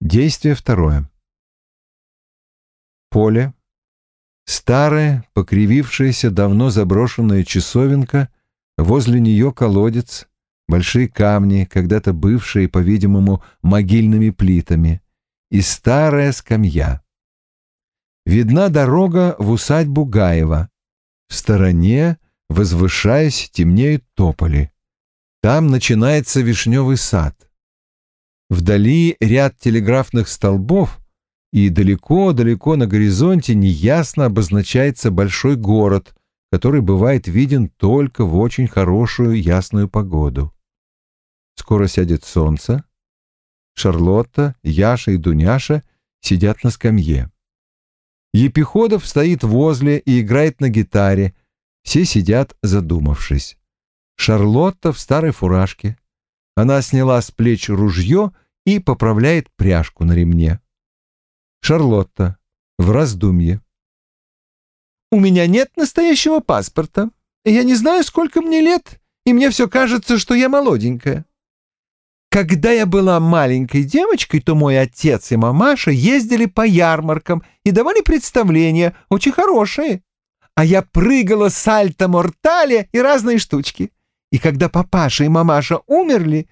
Действие второе. Поле. Старая, покривившаяся, давно заброшенная часовенка, возле нее колодец, большие камни, когда-то бывшие, по-видимому, могильными плитами, и старая скамья. Видна дорога в усадьбу Гаева. В стороне, возвышаясь, темнеют тополи. Там начинается вишневый сад. Вдали ряд телеграфных столбов, и далеко-далеко на горизонте неясно обозначается большой город, который бывает виден только в очень хорошую ясную погоду. Скоро сядет солнце. Шарлотта, Яша и Дуняша сидят на скамье. Епиходов стоит возле и играет на гитаре. Все сидят, задумавшись. Шарлотта в старой фуражке. Она сняла с плеч ружье и поправляет пряжку на ремне. Шарлотта в раздумье. «У меня нет настоящего паспорта. Я не знаю, сколько мне лет, и мне все кажется, что я молоденькая. Когда я была маленькой девочкой, то мой отец и мамаша ездили по ярмаркам и давали представления, очень хорошие. А я прыгала сальто-мортале и разные штучки. И когда папаша и мамаша умерли,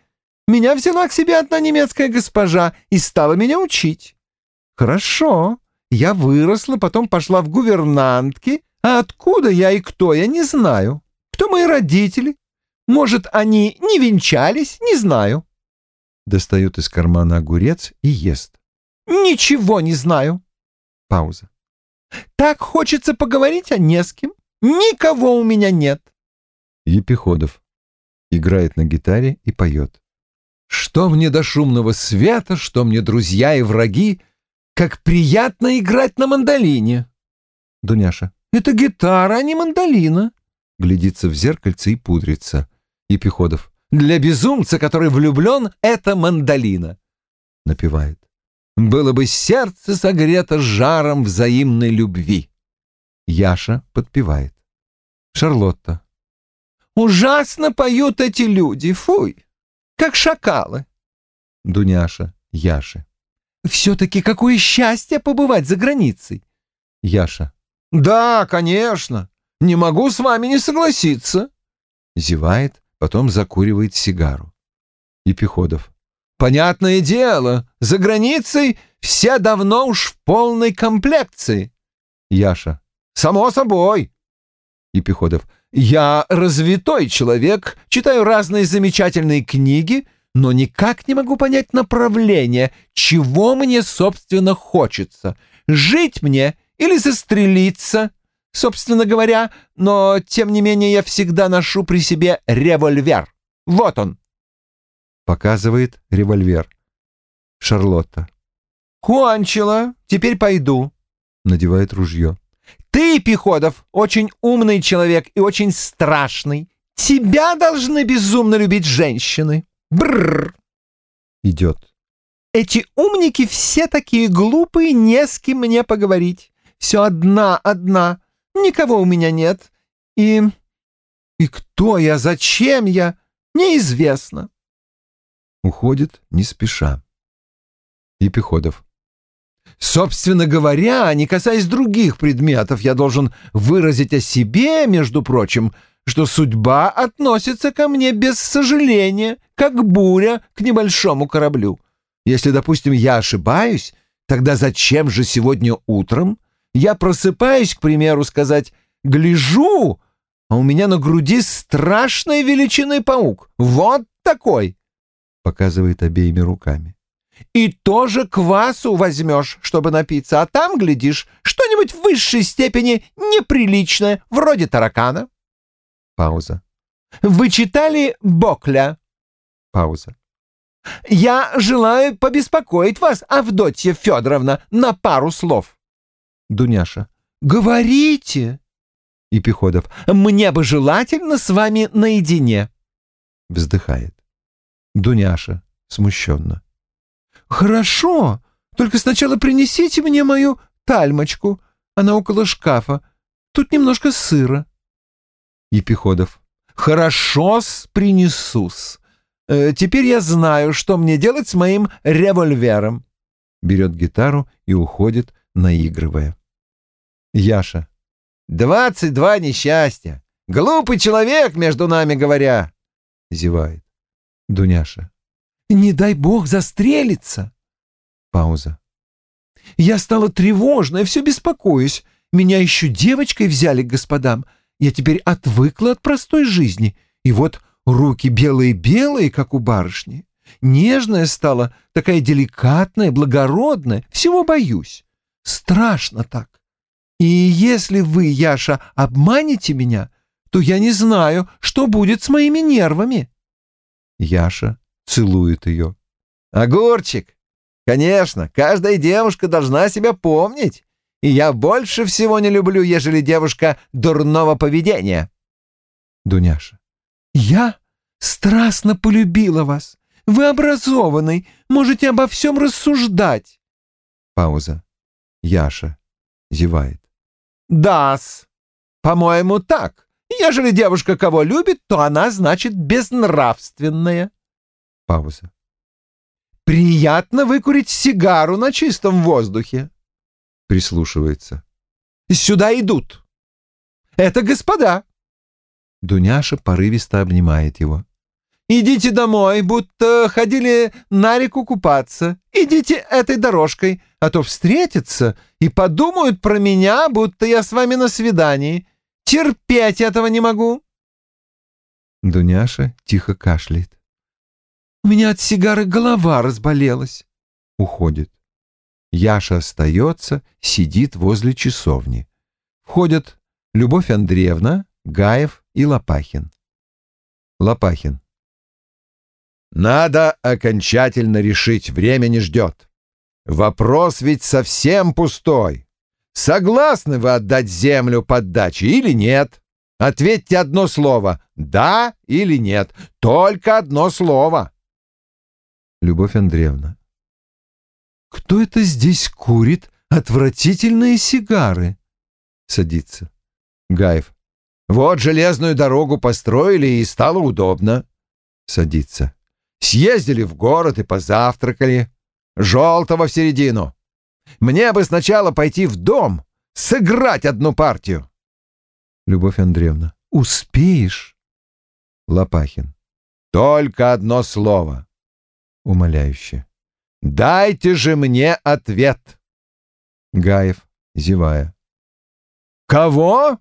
меня взяла к себе одна немецкая госпожа и стала меня учить. Хорошо, я выросла, потом пошла в гувернантки, а откуда я и кто, я не знаю. Кто мои родители? Может, они не венчались, не знаю. Достает из кармана огурец и ест. Ничего не знаю. Пауза. Так хочется поговорить, а не с кем. Никого у меня нет. Епиходов играет на гитаре и поет. Что мне до шумного света, что мне друзья и враги, как приятно играть на мандолине. Дуняша. Это гитара, а не мандолина. Глядится в зеркальце и пудрится. Епиходов. Для безумца, который влюблен, это мандолина. Напевает. Было бы сердце согрето жаром взаимной любви. Яша подпевает. Шарлотта. Ужасно поют эти люди, фуй как шакалы. Дуняша, Яша. Все-таки какое счастье побывать за границей. Яша. Да, конечно. Не могу с вами не согласиться. Зевает, потом закуривает сигару. Епиходов. Понятное дело, за границей все давно уж в полной комплекции. Яша. Само собой. Епиходов. Я развитой человек, читаю разные замечательные книги, но никак не могу понять направление, чего мне, собственно, хочется. Жить мне или застрелиться, собственно говоря, но, тем не менее, я всегда ношу при себе револьвер. Вот он. Показывает револьвер. Шарлотта. Кончила, теперь пойду. Надевает ружье. Ты, Пиходов, очень умный человек и очень страшный. Тебя должны безумно любить женщины. Бррр. Идет. Эти умники все такие глупые, не с кем мне поговорить. Все одна, одна. Никого у меня нет. И... И кто я, зачем я, неизвестно. Уходит не спеша. Епиходов. Собственно говоря, не касаясь других предметов, я должен выразить о себе, между прочим, что судьба относится ко мне без сожаления, как буря к небольшому кораблю. Если, допустим, я ошибаюсь, тогда зачем же сегодня утром я просыпаюсь, к примеру, сказать «гляжу», а у меня на груди страшной величины паук. Вот такой!» Показывает обеими руками и тоже квасу возьмешь, чтобы напиться, а там, глядишь, что-нибудь в высшей степени неприличное, вроде таракана. Пауза. Вы читали Бокля? Пауза. Я желаю побеспокоить вас, Авдотья Федоровна, на пару слов. Дуняша. Говорите. Епиходов. Мне бы желательно с вами наедине. Вздыхает. Дуняша смущенно. «Хорошо, только сначала принесите мне мою тальмочку. Она около шкафа. Тут немножко сыра». Епиходов. «Хорошо-с, принесу-с. Э, теперь я знаю, что мне делать с моим револьвером». берет гитару и уходит, наигрывая. Яша. «Двадцать два несчастья! Глупый человек, между нами говоря!» Зевает. Дуняша. «Не дай бог застрелиться!» Пауза. «Я стала тревожной, все беспокоюсь. Меня еще девочкой взяли к господам. Я теперь отвыкла от простой жизни. И вот руки белые-белые, как у барышни. Нежная стала, такая деликатная, благородная. Всего боюсь. Страшно так. И если вы, Яша, обманете меня, то я не знаю, что будет с моими нервами. Яша целует ее. «Огурчик! Конечно, каждая девушка должна себя помнить. И я больше всего не люблю, ежели девушка дурного поведения». Дуняша. «Я страстно полюбила вас. Вы образованный, можете обо всем рассуждать». Пауза. Яша зевает. «Да-с, по-моему, так. Ежели девушка кого любит, то она, значит, безнравственная». Пауза. «Приятно выкурить сигару на чистом воздухе». Прислушивается. «Сюда идут. Это господа». Дуняша порывисто обнимает его. Идите домой, будто ходили на реку купаться. Идите этой дорожкой, а то встретятся и подумают про меня, будто я с вами на свидании. Терпеть этого не могу. Дуняша тихо кашляет. У меня от сигары голова разболелась. Уходит. Яша остается, сидит возле часовни. Входят Любовь Андреевна, Гаев и Лопахин. Лопахин. Надо окончательно решить, время не ждет. Вопрос ведь совсем пустой. Согласны вы отдать землю под дачи или нет? Ответьте одно слово «да» или «нет». Только одно слово. Любовь Андреевна. Кто это здесь курит отвратительные сигары? Садится. Гаев. Вот железную дорогу построили и стало удобно. Садится. Съездили в город и позавтракали. Желтого в середину. Мне бы сначала пойти в дом, сыграть одну партию. Любовь Андреевна. Успеешь? Лопахин. Только одно слово. Умоляюще. Дайте же мне ответ. Гаев, зевая. Кого?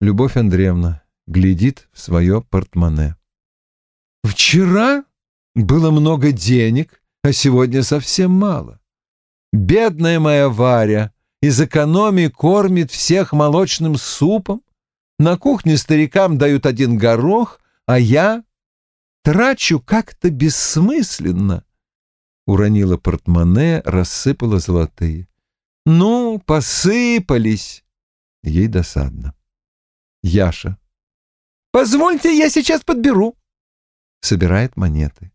Любовь Андреевна глядит в свое портмоне. Вчера было много денег, а сегодня совсем мало. Бедная моя Варя из экономии кормит всех молочным супом, на кухне старикам дают один горох, а я трачу как-то бессмысленно. Уронила портмоне, рассыпала золотые. Ну, посыпались. Ей досадно. Яша. Позвольте, я сейчас подберу собирает монеты.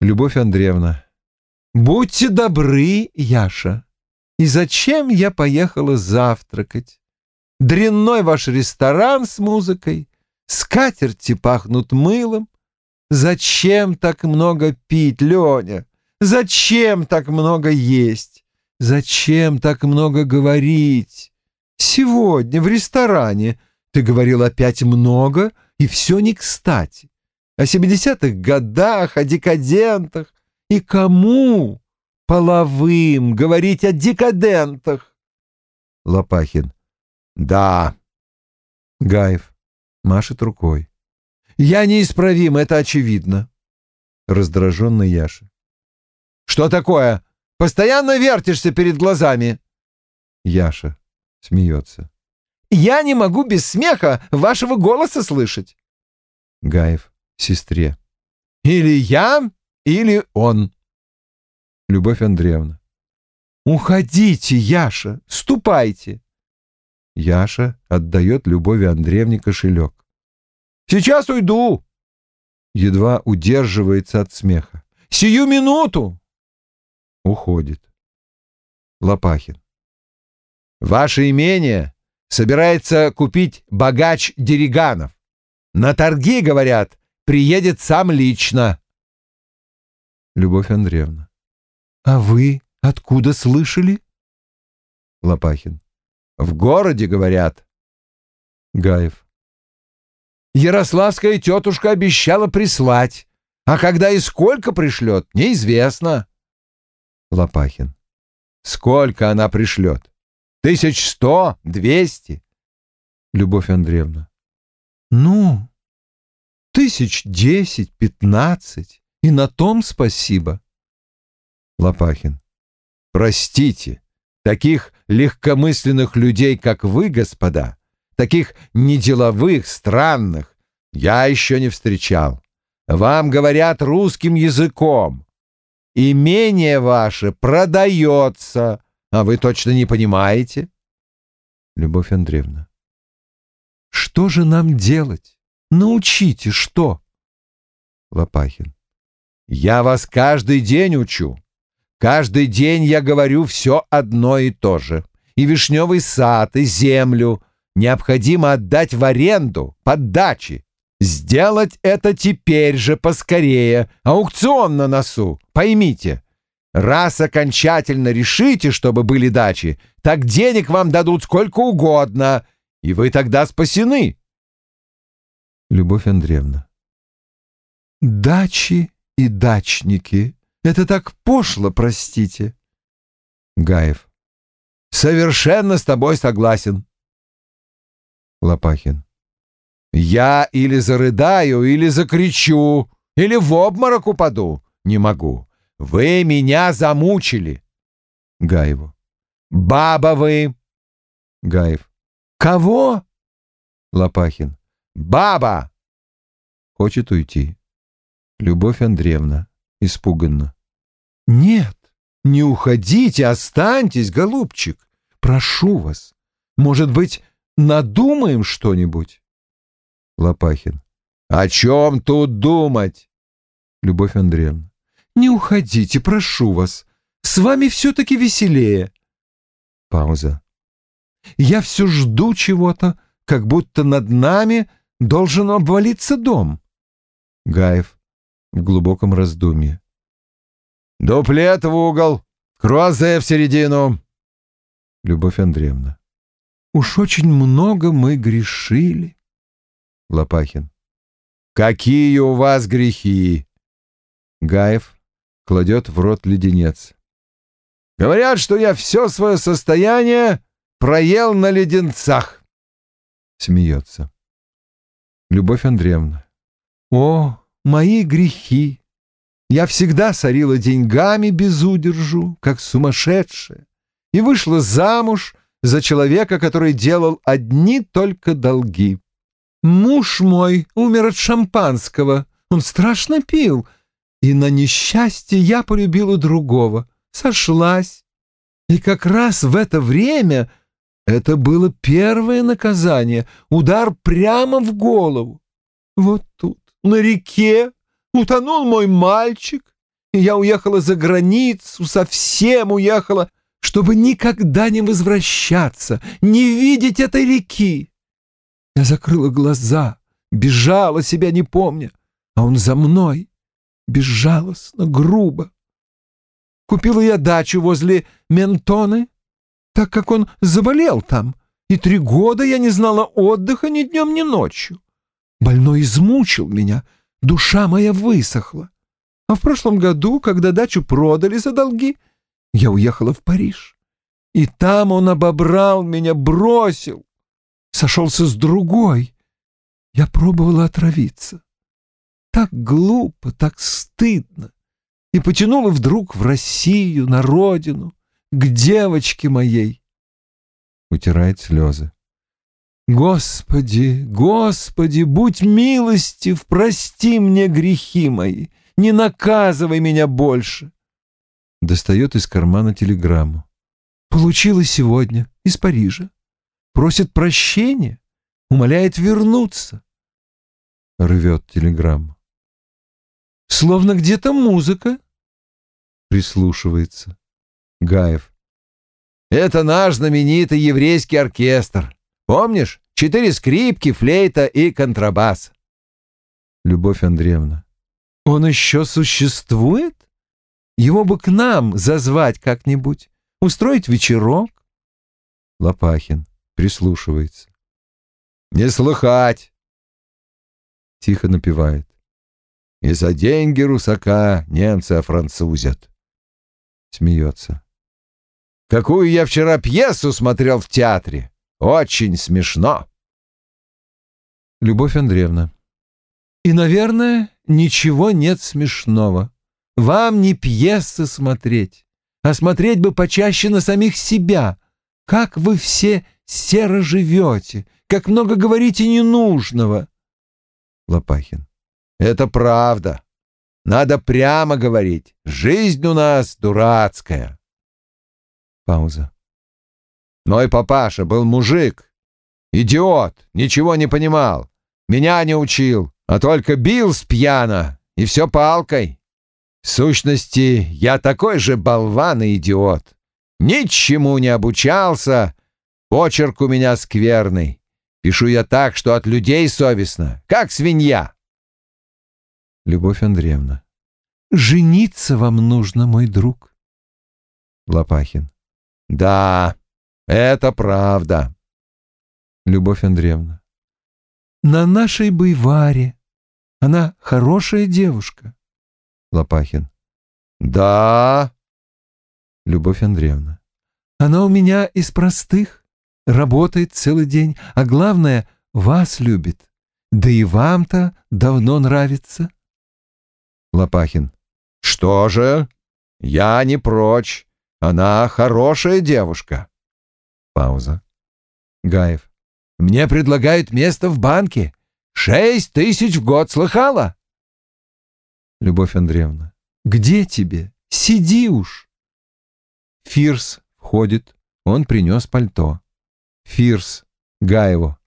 Любовь Андреевна. «Будьте добры, Яша. И зачем я поехала завтракать? Дрянной ваш ресторан с музыкой, скатерти пахнут мылом. Зачем так много пить, Леня? Зачем так много есть? Зачем так много говорить? Сегодня в ресторане ты говорил опять много, и все не кстати о 70-х годах, о декадентах. И кому, половым, говорить о декадентах? Лопахин. Да. Гаев машет рукой. Я неисправим, это очевидно. Раздраженный Яша. Что такое? Постоянно вертишься перед глазами. Яша смеется. Я не могу без смеха вашего голоса слышать. Гаев сестре. Или я, или он. Любовь Андреевна. Уходите, Яша, ступайте. Яша отдает Любови Андреевне кошелек. Сейчас уйду. Едва удерживается от смеха. Сию минуту. Уходит. Лопахин. Ваше имение собирается купить богач Дериганов. На торги, говорят, приедет сам лично. Любовь Андреевна. А вы откуда слышали? Лопахин. В городе, говорят. Гаев. Ярославская тетушка обещала прислать, а когда и сколько пришлет, неизвестно. Лопахин. Сколько она пришлет? Тысяч сто? Двести? Любовь Андреевна. Ну, тысяч десять, пятнадцать. И на том спасибо. Лопахин. Простите, таких легкомысленных людей, как вы, господа, таких неделовых, странных, я еще не встречал. Вам говорят русским языком. Имение ваше продается, а вы точно не понимаете? Любовь Андреевна. Что же нам делать? Научите, что? Лопахин. Я вас каждый день учу. Каждый день я говорю все одно и то же. И вишневый сад, и землю необходимо отдать в аренду, под дачи. Сделать это теперь же поскорее. Аукцион на носу. Поймите, раз окончательно решите, чтобы были дачи, так денег вам дадут сколько угодно, и вы тогда спасены. Любовь Андреевна. Дачи и дачники. Это так пошло, простите. Гаев. Совершенно с тобой согласен. Лопахин. Я или зарыдаю, или закричу, или в обморок упаду. Не могу. Вы меня замучили. Гаеву. Баба вы. Гаев. Кого? Лопахин. Баба. Хочет уйти. Любовь Андреевна испуганно. Нет, не уходите, останьтесь, голубчик. Прошу вас. Может быть, надумаем что-нибудь? Лопахин. О чем тут думать? Любовь Андреевна. Не уходите, прошу вас. С вами все-таки веселее. Пауза. Я все жду чего-то, как будто над нами должен обвалиться дом. Гаев в глубоком раздумье. «Дуплет в угол, круазе в середину». Любовь Андреевна. «Уж очень много мы грешили». Лопахин. «Какие у вас грехи?» Гаев кладет в рот леденец. «Говорят, что я все свое состояние проел на леденцах». Смеется. Любовь Андреевна. «О, мои грехи! Я всегда сорила деньгами без удержу, как сумасшедшая, и вышла замуж за человека, который делал одни только долги. Муж мой умер от шампанского, он страшно пил, и на несчастье я полюбила другого, сошлась. И как раз в это время это было первое наказание, удар прямо в голову. Вот тут, на реке, утонул мой мальчик, и я уехала за границу, совсем уехала, чтобы никогда не возвращаться, не видеть этой реки. Я закрыла глаза, бежала, себя не помня, а он за мной, безжалостно, грубо. Купила я дачу возле Ментоны, так как он заболел там, и три года я не знала отдыха ни днем, ни ночью. Больной измучил меня, душа моя высохла. А в прошлом году, когда дачу продали за долги, я уехала в Париж. И там он обобрал меня, бросил, сошелся с другой. Я пробовала отравиться. Так глупо, так стыдно. И потянула вдруг в Россию, на родину, к девочке моей. Утирает слезы. Господи, Господи, будь милостив, прости мне грехи мои, не наказывай меня больше. Достает из кармана телеграмму. Получила сегодня из Парижа. Просит прощения, умоляет вернуться. Рвет телеграмму. Словно где-то музыка. Прислушивается. Гаев. Это наш знаменитый еврейский оркестр. Помнишь? Четыре скрипки, флейта и контрабас. Любовь Андреевна. Он еще существует? Его бы к нам зазвать как-нибудь, устроить вечерок. Лопахин прислушивается. Не слыхать. Тихо напевает. И за деньги русака немцы офранцузят. Смеется. Какую я вчера пьесу смотрел в театре. Очень смешно. Любовь Андреевна. И, наверное, ничего нет смешного. Вам не пьесы смотреть, а смотреть бы почаще на самих себя. Как вы все серо живете, как много говорите ненужного. Лопахин. Это правда. Надо прямо говорить. Жизнь у нас дурацкая. Пауза. Мой папаша был мужик. Идиот, ничего не понимал. Меня не учил, а только бил с пьяна, и все палкой. В сущности, я такой же болван и идиот. Ничему не обучался, почерк у меня скверный. Пишу я так, что от людей совестно, как свинья. Любовь Андреевна. Жениться вам нужно, мой друг. Лопахин. Да, это правда. Любовь Андреевна. На нашей Байваре. Она хорошая девушка. Лопахин. Да. Любовь Андреевна. Она у меня из простых, работает целый день, а главное, вас любит. Да и вам-то давно нравится. Лопахин. Что же? Я не прочь. Она хорошая девушка. Пауза. Гаев. Мне предлагают место в банке. Шесть тысяч в год, слыхала? Любовь Андреевна. Где тебе? Сиди уж. Фирс входит. Он принес пальто. Фирс. Гаеву.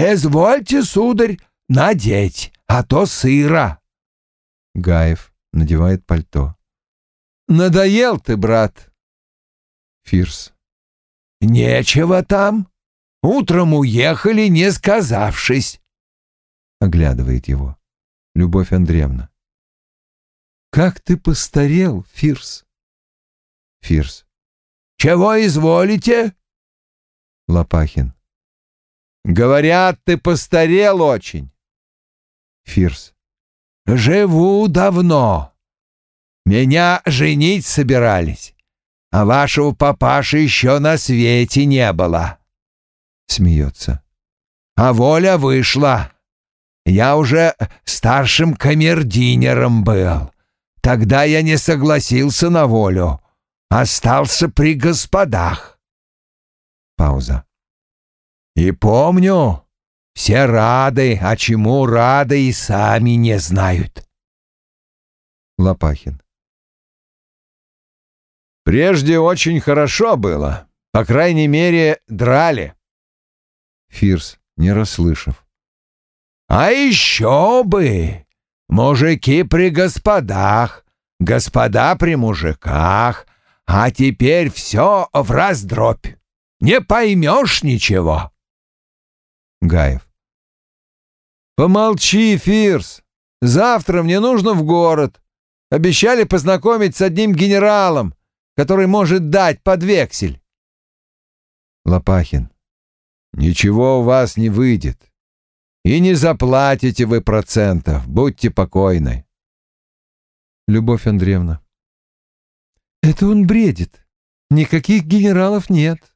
«Извольте, сударь, надеть, а то сыро». Гаев надевает пальто. «Надоел ты, брат». Фирс. «Нечего там. Утром уехали, не сказавшись». Оглядывает его. Любовь Андреевна. «Как ты постарел, Фирс?» Фирс. «Чего изволите?» Лопахин. Говорят, ты постарел очень. Фирс. Живу давно. Меня женить собирались, а вашего папаши еще на свете не было. Смеется. А воля вышла. Я уже старшим камердинером был. Тогда я не согласился на волю. Остался при господах. Пауза. И помню, все рады, а чему рады и сами не знают. Лопахин. Прежде очень хорошо было. По крайней мере, драли. Фирс, не расслышав. А еще бы! Мужики при господах, господа при мужиках, а теперь все в раздробь. Не поймешь ничего. Гаев. Помолчи, Фирс. Завтра мне нужно в город. Обещали познакомить с одним генералом, который может дать под вексель. Лопахин. Ничего у вас не выйдет. И не заплатите вы процентов, будьте покойны. Любовь Андреевна. Это он бредит. Никаких генералов нет.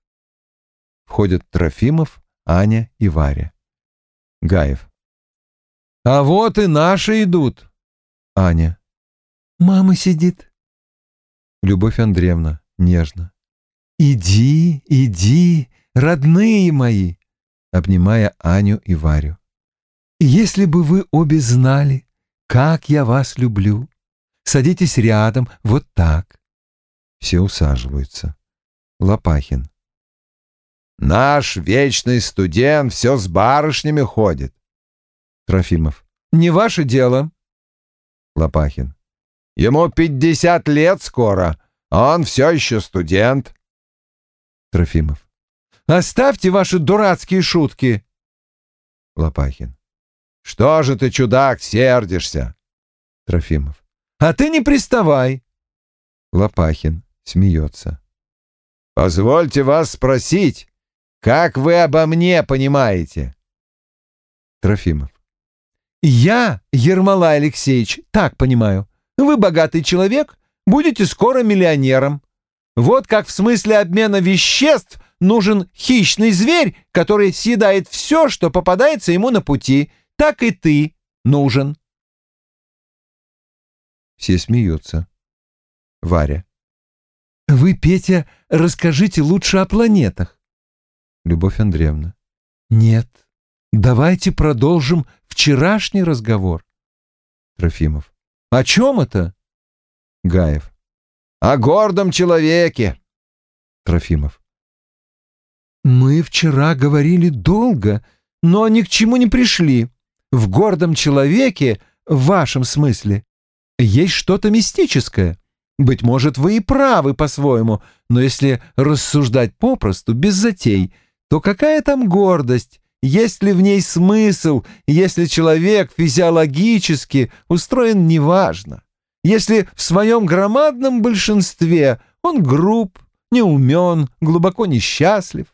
Входят Трофимов, Аня и Варя. Гаев. А вот и наши идут. Аня. Мама сидит. Любовь Андреевна, нежно. Иди, иди, родные мои, обнимая Аню и Варю. Если бы вы обе знали, как я вас люблю. Садитесь рядом, вот так. Все усаживаются. Лопахин. Наш вечный студент все с барышнями ходит. Трофимов. Не ваше дело. Лопахин. Ему пятьдесят лет скоро, а он все еще студент. Трофимов. Оставьте ваши дурацкие шутки. Лопахин. Что же ты, чудак, сердишься? Трофимов. А ты не приставай. Лопахин смеется. «Позвольте вас спросить, как вы обо мне понимаете?» Трофимов. «Я, Ермолай Алексеевич, так понимаю. Вы богатый человек, будете скоро миллионером. Вот как в смысле обмена веществ нужен хищный зверь, который съедает все, что попадается ему на пути, так и ты нужен». Все смеются. Варя. «Вы, Петя, расскажите лучше о планетах». Любовь Андреевна. «Нет, давайте продолжим вчерашний разговор». Трофимов. «О чем это?» Гаев. «О гордом человеке». Трофимов. «Мы вчера говорили долго, но ни к чему не пришли. В гордом человеке, в вашем смысле, есть что-то мистическое. Быть может, вы и правы по-своему, но если рассуждать попросту, без затей, то какая там гордость? Есть ли в ней смысл, если человек физиологически устроен неважно? Если в своем громадном большинстве он груб, неумен, глубоко несчастлив?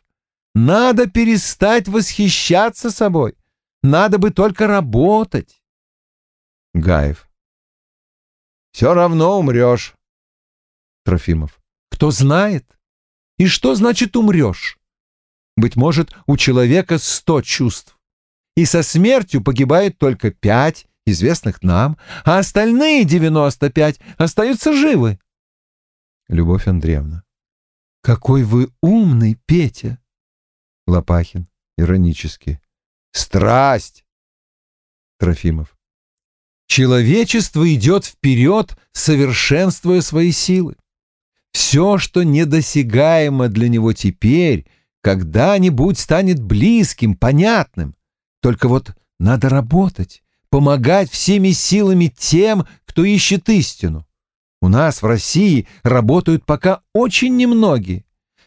Надо перестать восхищаться собой. Надо бы только работать. Гаев. Все равно умрешь. Трофимов. Кто знает? И что значит умрешь? Быть может, у человека сто чувств. И со смертью погибает только пять, известных нам, а остальные девяносто пять остаются живы. Любовь Андреевна. Какой вы умный, Петя. Лопахин. Иронически. Страсть. Трофимов. Человечество идет вперед, совершенствуя свои силы. Все, что недосягаемо для него теперь, когда-нибудь станет близким, понятным. Только вот надо работать, помогать всеми силами тем, кто ищет истину. У нас в России работают пока очень немногие.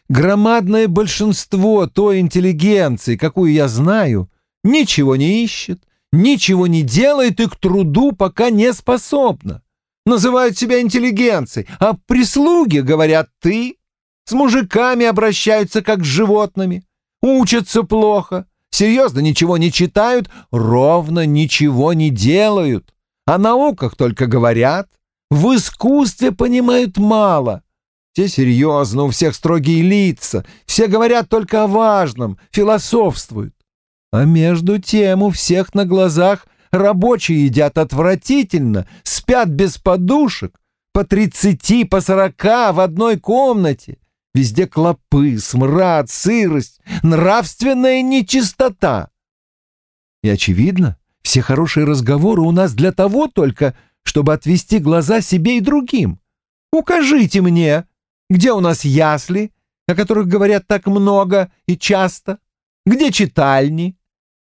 Громадное большинство той интеллигенции, какую я знаю, ничего не ищет, ничего не делает и к труду пока не способна называют себя интеллигенцией, а прислуги говорят «ты». С мужиками обращаются как с животными, учатся плохо, серьезно ничего не читают, ровно ничего не делают. О науках только говорят, в искусстве понимают мало. Все серьезно, у всех строгие лица, все говорят только о важном, философствуют. А между тем у всех на глазах Рабочие едят отвратительно, спят без подушек, по тридцати, по сорока в одной комнате. Везде клопы, смрад, сырость, нравственная нечистота. И, очевидно, все хорошие разговоры у нас для того только, чтобы отвести глаза себе и другим. Укажите мне, где у нас ясли, о которых говорят так много и часто, где читальни.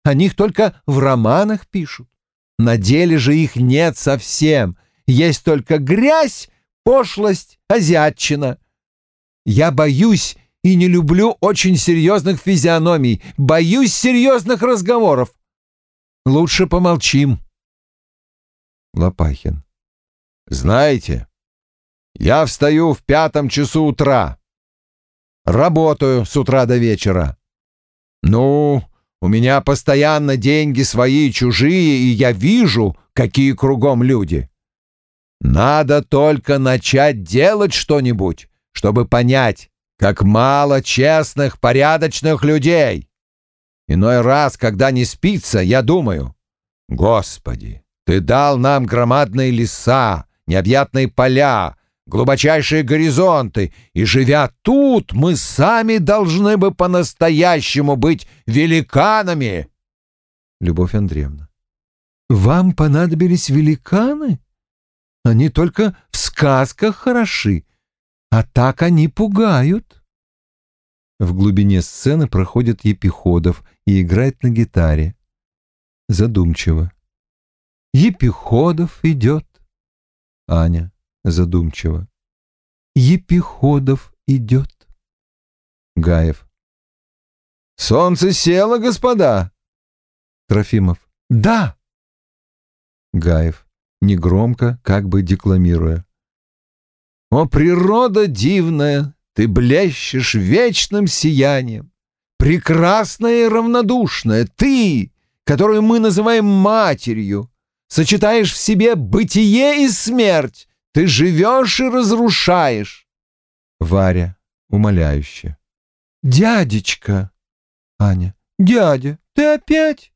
О них только в романах пишут. На деле же их нет совсем. Есть только грязь, пошлость, азиатчина. Я боюсь и не люблю очень серьезных физиономий, боюсь серьезных разговоров. Лучше помолчим. Лопахин. Знаете, я встаю в пятом часу утра. Работаю с утра до вечера. Ну, у меня постоянно деньги свои и чужие, и я вижу, какие кругом люди. Надо только начать делать что-нибудь, чтобы понять, как мало честных, порядочных людей. Иной раз, когда не спится, я думаю, «Господи, Ты дал нам громадные леса, необъятные поля, глубочайшие горизонты, и, живя тут, мы сами должны бы по-настоящему быть великанами. Любовь Андреевна. Вам понадобились великаны? Они только в сказках хороши, а так они пугают. В глубине сцены проходит Епиходов и играет на гитаре. Задумчиво. Епиходов идет. Аня задумчиво. Епиходов идет. Гаев. Солнце село, господа. Трофимов. Да. Гаев. Негромко, как бы декламируя. О, природа дивная, ты блещешь вечным сиянием. Прекрасная и равнодушная, ты, которую мы называем матерью, сочетаешь в себе бытие и смерть, ты живешь и разрушаешь. Варя, умоляюще. Дядечка. Аня. Дядя, ты опять?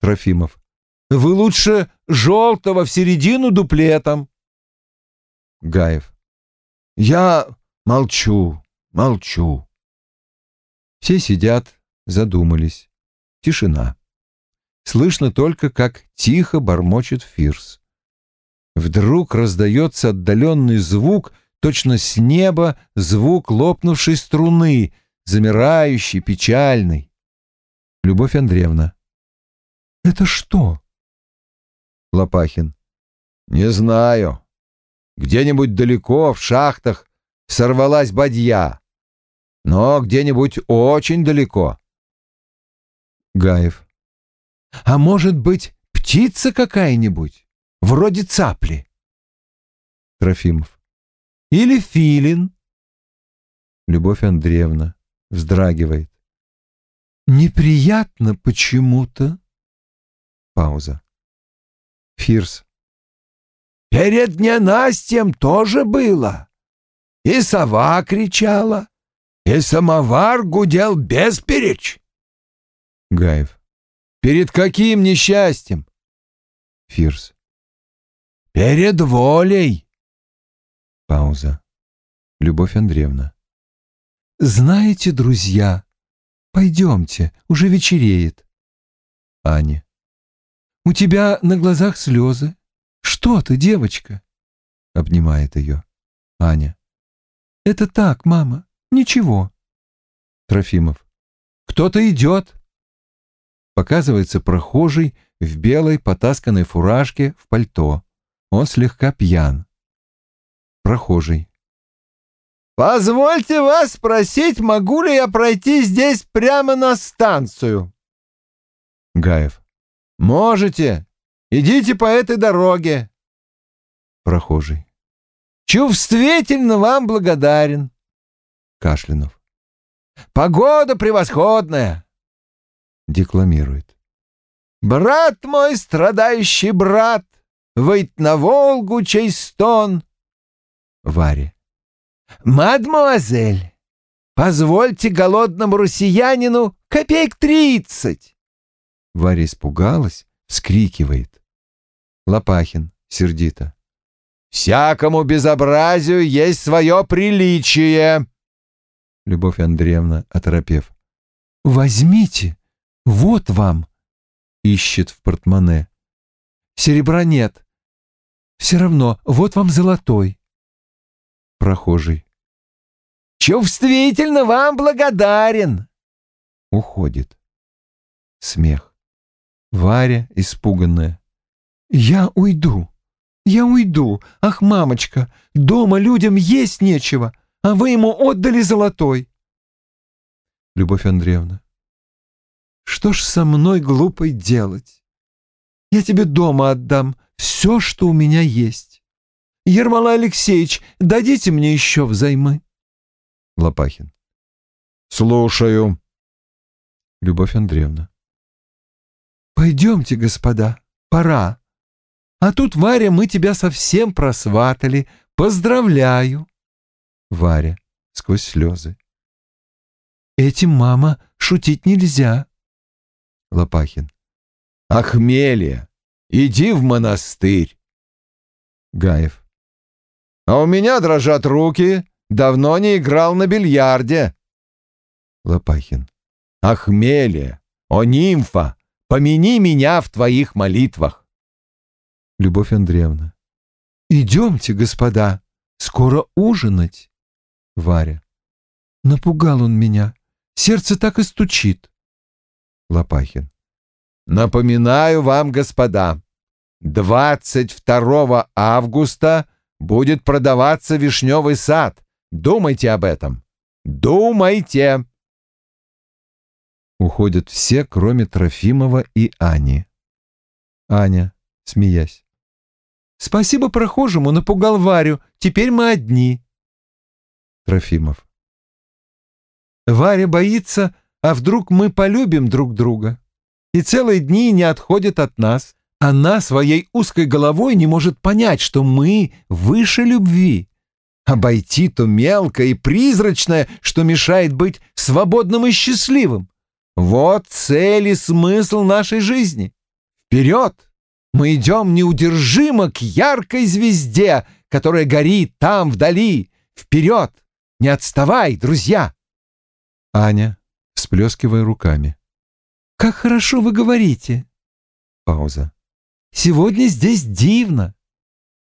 Трофимов. Вы лучше желтого в середину дуплетом. Гаев. Я молчу, молчу. Все сидят, задумались. Тишина. Слышно только, как тихо бормочет Фирс. Вдруг раздается отдаленный звук, точно с неба звук лопнувшей струны, замирающий, печальный. Любовь Андреевна. «Это что?» Лопахин. «Не знаю. Где-нибудь далеко, в шахтах, сорвалась бадья. Но где-нибудь очень далеко». Гаев. «А может быть, птица какая-нибудь, вроде цапли?» Трофимов. «Или филин?» Любовь Андреевна вздрагивает. «Неприятно почему-то». Пауза. Фирс. «Перед ненастьем тоже было. И сова кричала, и самовар гудел бесперечь». Гаев. «Перед каким несчастьем?» Фирс. «Перед волей». Пауза. Любовь Андреевна. «Знаете, друзья, пойдемте, уже вечереет». Аня. «У тебя на глазах слезы. Что ты, девочка?» Обнимает ее. Аня. «Это так, мама, ничего». Трофимов. «Кто-то идет». Показывается прохожий в белой потасканной фуражке в пальто. Он слегка пьян. Прохожий. «Позвольте вас спросить, могу ли я пройти здесь прямо на станцию?» Гаев. «Можете. Идите по этой дороге». Прохожий. «Чувствительно вам благодарен». Кашлянов. «Погода превосходная». Декламирует. «Брат мой, страдающий брат, выйдь на Волгу, чей стон». Варе. «Мадемуазель, позвольте голодному россиянину копеек тридцать». Варя испугалась, вскрикивает. Лопахин сердито. «Всякому безобразию есть свое приличие!» Любовь Андреевна, оторопев. «Возьмите, вот вам!» Ищет в портмоне. «Серебра нет. Все равно, вот вам золотой». Прохожий. «Чувствительно вам благодарен!» Уходит. Смех. Варя, испуганная. «Я уйду, я уйду. Ах, мамочка, дома людям есть нечего, а вы ему отдали золотой». Любовь Андреевна. «Что ж со мной глупой делать? Я тебе дома отдам все, что у меня есть. Ермолай Алексеевич, дадите мне еще взаймы?» Лопахин. «Слушаю». Любовь Андреевна. «Пойдемте, господа, пора. А тут, Варя, мы тебя совсем просватали. Поздравляю!» Варя сквозь слезы. «Этим, мама, шутить нельзя». Лопахин. «Ахмелия, иди в монастырь». Гаев. «А у меня дрожат руки. Давно не играл на бильярде». Лопахин. «Ахмелия, о нимфа, помяни меня в твоих молитвах». Любовь Андреевна. «Идемте, господа, скоро ужинать». Варя. Напугал он меня. Сердце так и стучит. Лопахин. Напоминаю вам, господа, 22 августа будет продаваться вишневый сад. Думайте об этом. Думайте. Уходят все, кроме Трофимова и Ани. Аня, смеясь. Спасибо прохожему, напугал Варю. Теперь мы одни. Трофимов. Варя боится, а вдруг мы полюбим друг друга. И целые дни не отходит от нас. Она своей узкой головой не может понять, что мы выше любви. Обойти то мелкое и призрачное, что мешает быть свободным и счастливым. Вот цель и смысл нашей жизни. Вперед! Мы идем неудержимо к яркой звезде, которая горит там вдали. Вперед! Не отставай, друзья!» Аня, всплескивая руками. «Как хорошо вы говорите!» Пауза. «Сегодня здесь дивно!»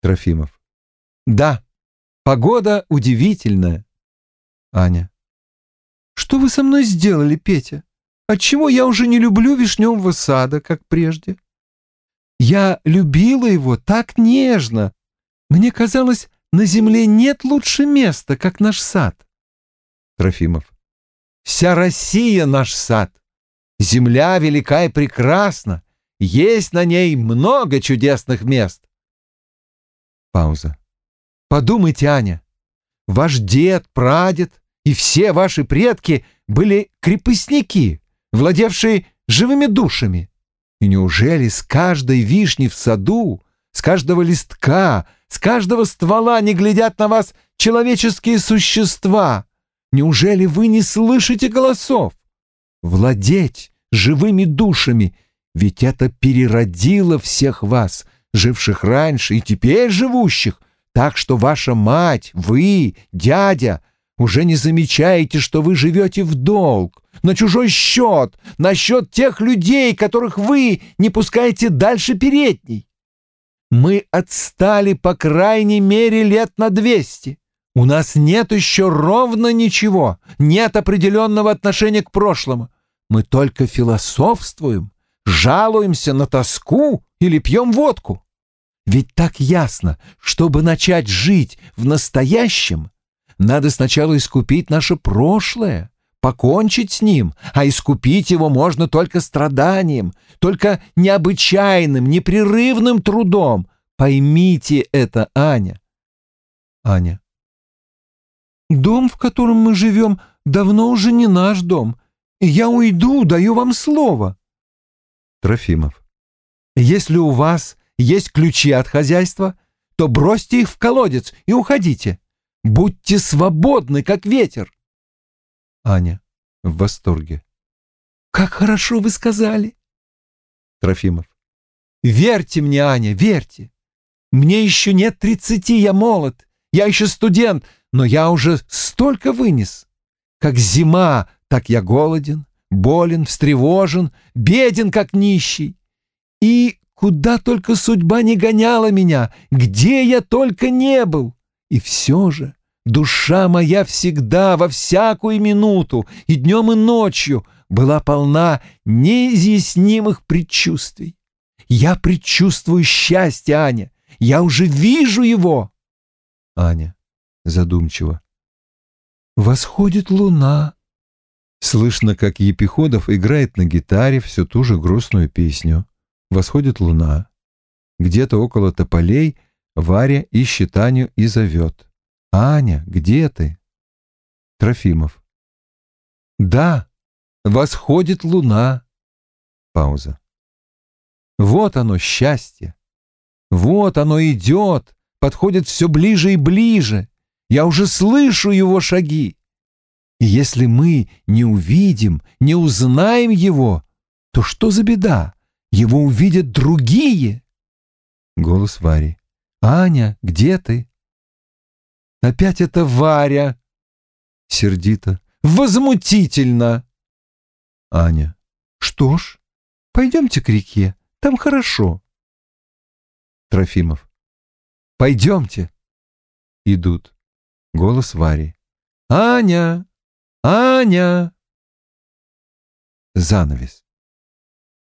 Трофимов. «Да, погода удивительная!» Аня. «Что вы со мной сделали, Петя? Отчего я уже не люблю вишневого сада, как прежде? Я любила его так нежно. Мне казалось, на земле нет лучше места, как наш сад. Трофимов. Вся Россия наш сад. Земля велика и прекрасна. Есть на ней много чудесных мест. Пауза. Подумайте, Аня. Ваш дед, прадед и все ваши предки были крепостники, владевшие живыми душами. И неужели с каждой вишни в саду, с каждого листка, с каждого ствола не глядят на вас человеческие существа? Неужели вы не слышите голосов? Владеть живыми душами, ведь это переродило всех вас, живших раньше и теперь живущих, так что ваша мать, вы, дядя, уже не замечаете, что вы живете в долг, на чужой счет, на счет тех людей, которых вы не пускаете дальше передней. Мы отстали по крайней мере лет на двести. У нас нет еще ровно ничего, нет определенного отношения к прошлому. Мы только философствуем, жалуемся на тоску или пьем водку. Ведь так ясно, чтобы начать жить в настоящем, надо сначала искупить наше прошлое, покончить с ним, а искупить его можно только страданием, только необычайным, непрерывным трудом. Поймите это, Аня. Аня. Дом, в котором мы живем, давно уже не наш дом. И я уйду, даю вам слово. Трофимов. Если у вас есть ключи от хозяйства, то бросьте их в колодец и уходите. Будьте свободны, как ветер. Аня в восторге. Как хорошо вы сказали. Трофимов. Верьте мне, Аня, верьте. Мне еще нет тридцати, я молод. Я еще студент, но я уже столько вынес. Как зима, так я голоден, болен, встревожен, беден, как нищий. И куда только судьба не гоняла меня, где я только не был. И все же душа моя всегда, во всякую минуту, и днем, и ночью, была полна неизъяснимых предчувствий. Я предчувствую счастье, Аня. Я уже вижу его. Аня задумчиво. Восходит луна. Слышно, как Епиходов играет на гитаре всю ту же грустную песню. Восходит луна. Где-то около тополей Варя ищет Аню и зовет. «Аня, где ты?» Трофимов. «Да, восходит луна». Пауза. «Вот оно, счастье. Вот оно идет, подходит все ближе и ближе. Я уже слышу его шаги. И если мы не увидим, не узнаем его, то что за беда? Его увидят другие. Голос Вари. «Аня, где ты?» «Опять это Варя!» Сердито. «Возмутительно!» Аня. «Что ж, пойдемте к реке, там хорошо». Трофимов. «Пойдемте». Идут. Голос Вари. «Аня! Аня!» Занавес.